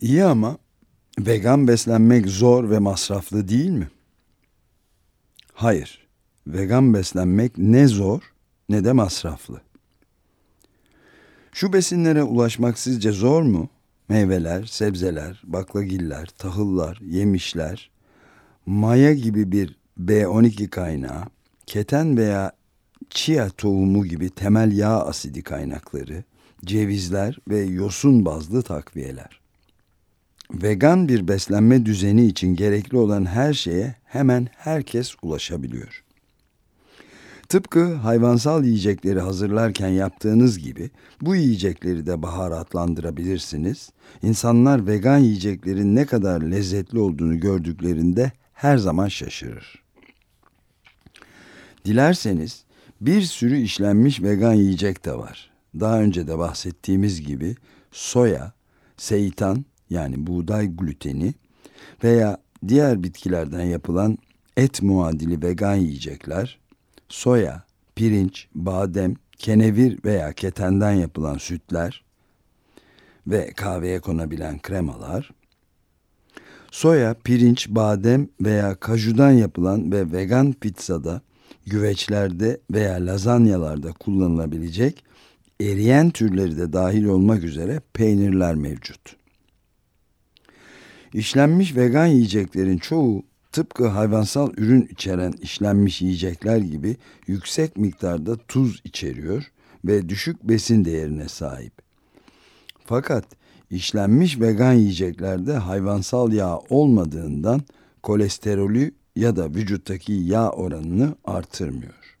İyi ama vegan beslenmek zor ve masraflı değil mi? Hayır. Vegan beslenmek ne zor ne de masraflı. Şu besinlere ulaşmak sizce zor mu? Meyveler, sebzeler, baklagiller, tahıllar, yemişler, maya gibi bir B12 kaynağı, keten veya chia tohumu gibi temel yağ asidi kaynakları, cevizler ve yosun bazlı takviyeler. Vegan bir beslenme düzeni için gerekli olan her şeye hemen herkes ulaşabiliyor. Tıpkı hayvansal yiyecekleri hazırlarken yaptığınız gibi bu yiyecekleri de baharatlandırabilirsiniz. İnsanlar vegan yiyeceklerin ne kadar lezzetli olduğunu gördüklerinde her zaman şaşırır. Dilerseniz bir sürü işlenmiş vegan yiyecek de var. Daha önce de bahsettiğimiz gibi soya, seitan yani buğday gluteni veya diğer bitkilerden yapılan et muadili vegan yiyecekler, soya, pirinç, badem, kenevir veya ketenden yapılan sütler ve kahveye konabilen kremalar, soya, pirinç, badem veya kajudan yapılan ve vegan pizzada, güveçlerde veya lazanyalarda kullanılabilecek eriyen türleri de dahil olmak üzere peynirler mevcut. İşlenmiş vegan yiyeceklerin çoğu tıpkı hayvansal ürün içeren işlenmiş yiyecekler gibi yüksek miktarda tuz içeriyor ve düşük besin değerine sahip. Fakat işlenmiş vegan yiyeceklerde hayvansal yağ olmadığından kolesterolü ya da vücuttaki yağ oranını artırmıyor.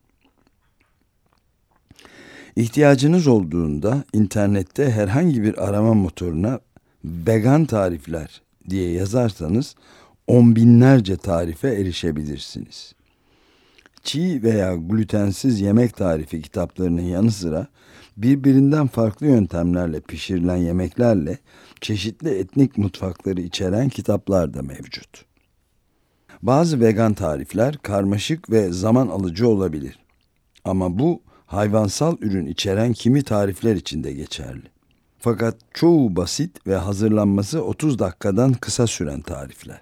İhtiyacınız olduğunda internette herhangi bir arama motoruna vegan tarifler diye yazarsanız on binlerce tarife erişebilirsiniz. Çiğ veya glutensiz yemek tarifi kitaplarının yanı sıra birbirinden farklı yöntemlerle pişirilen yemeklerle çeşitli etnik mutfakları içeren kitaplar da mevcut. Bazı vegan tarifler karmaşık ve zaman alıcı olabilir. Ama bu hayvansal ürün içeren kimi tarifler için de geçerli. Fakat çoğu basit ve hazırlanması 30 dakikadan kısa süren tarifler.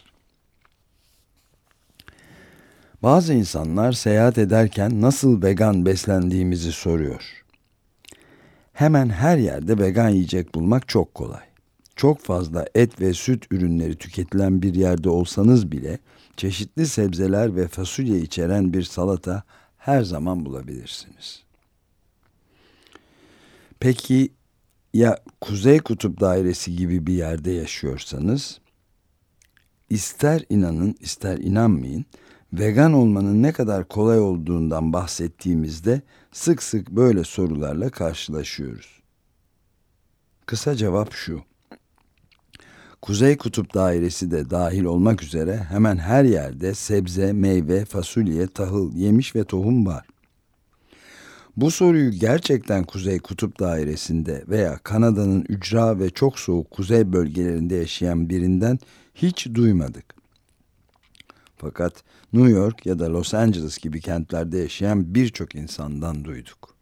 Bazı insanlar seyahat ederken nasıl vegan beslendiğimizi soruyor. Hemen her yerde vegan yiyecek bulmak çok kolay. Çok fazla et ve süt ürünleri tüketilen bir yerde olsanız bile çeşitli sebzeler ve fasulye içeren bir salata her zaman bulabilirsiniz. Peki ya Kuzey Kutup Dairesi gibi bir yerde yaşıyorsanız ister inanın ister inanmayın vegan olmanın ne kadar kolay olduğundan bahsettiğimizde sık sık böyle sorularla karşılaşıyoruz. Kısa cevap şu. Kuzey Kutup Dairesi de dahil olmak üzere hemen her yerde sebze, meyve, fasulye, tahıl, yemiş ve tohum var. Bu soruyu gerçekten Kuzey Kutup Dairesi'nde veya Kanada'nın ücra ve çok soğuk kuzey bölgelerinde yaşayan birinden hiç duymadık. Fakat New York ya da Los Angeles gibi kentlerde yaşayan birçok insandan duyduk.